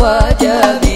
what you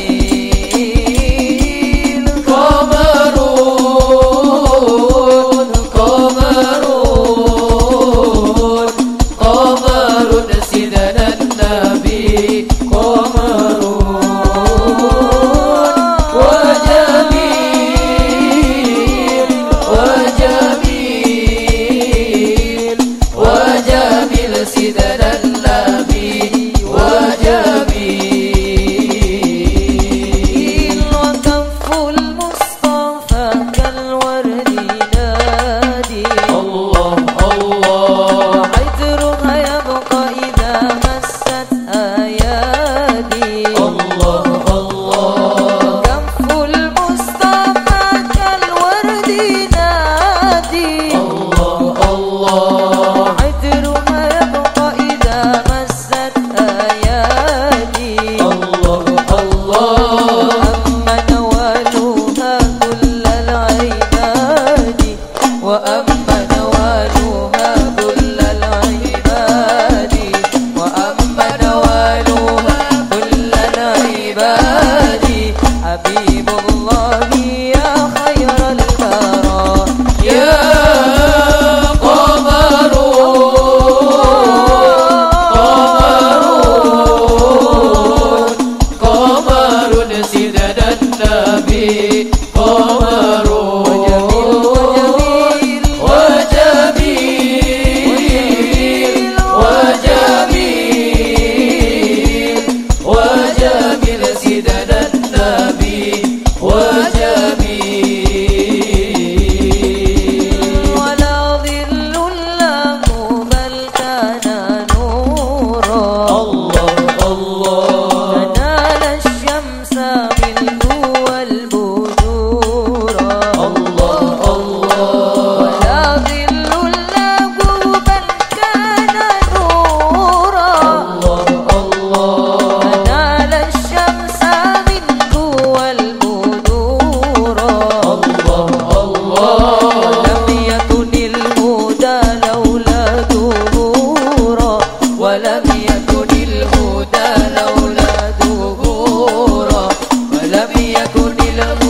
aku dilepas